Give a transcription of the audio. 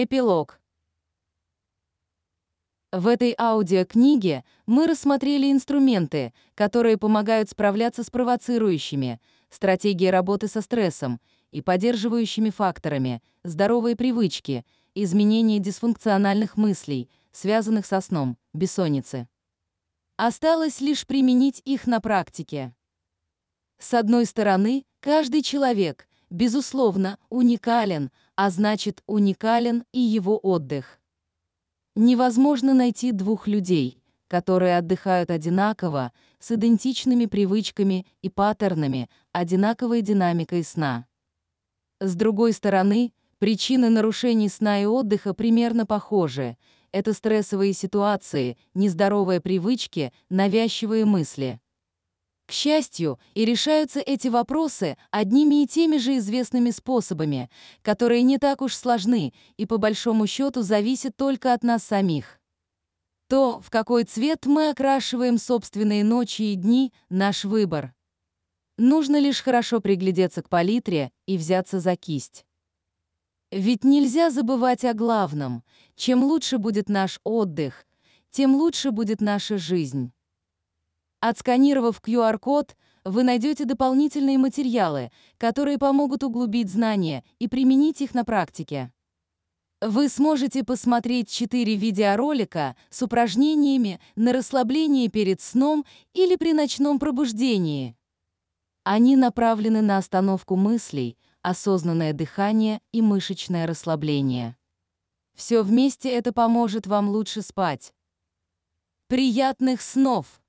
Эпилог. В этой аудиокниге мы рассмотрели инструменты, которые помогают справляться с провоцирующими, стратегии работы со стрессом и поддерживающими факторами, здоровые привычки, изменение дисфункциональных мыслей, связанных со сном, бессонницы. Осталось лишь применить их на практике. С одной стороны, каждый человек, безусловно, уникален, а значит, уникален и его отдых. Невозможно найти двух людей, которые отдыхают одинаково, с идентичными привычками и паттернами, одинаковой динамикой сна. С другой стороны, причины нарушений сна и отдыха примерно похожи. Это стрессовые ситуации, нездоровые привычки, навязчивые мысли. К счастью, и решаются эти вопросы одними и теми же известными способами, которые не так уж сложны и по большому счету зависят только от нас самих. То, в какой цвет мы окрашиваем собственные ночи и дни, наш выбор. Нужно лишь хорошо приглядеться к палитре и взяться за кисть. Ведь нельзя забывать о главном. Чем лучше будет наш отдых, тем лучше будет наша жизнь. Отсканировав QR-код, вы найдете дополнительные материалы, которые помогут углубить знания и применить их на практике. Вы сможете посмотреть 4 видеоролика с упражнениями на расслабление перед сном или при ночном пробуждении. Они направлены на остановку мыслей, осознанное дыхание и мышечное расслабление. Все вместе это поможет вам лучше спать. Приятных снов!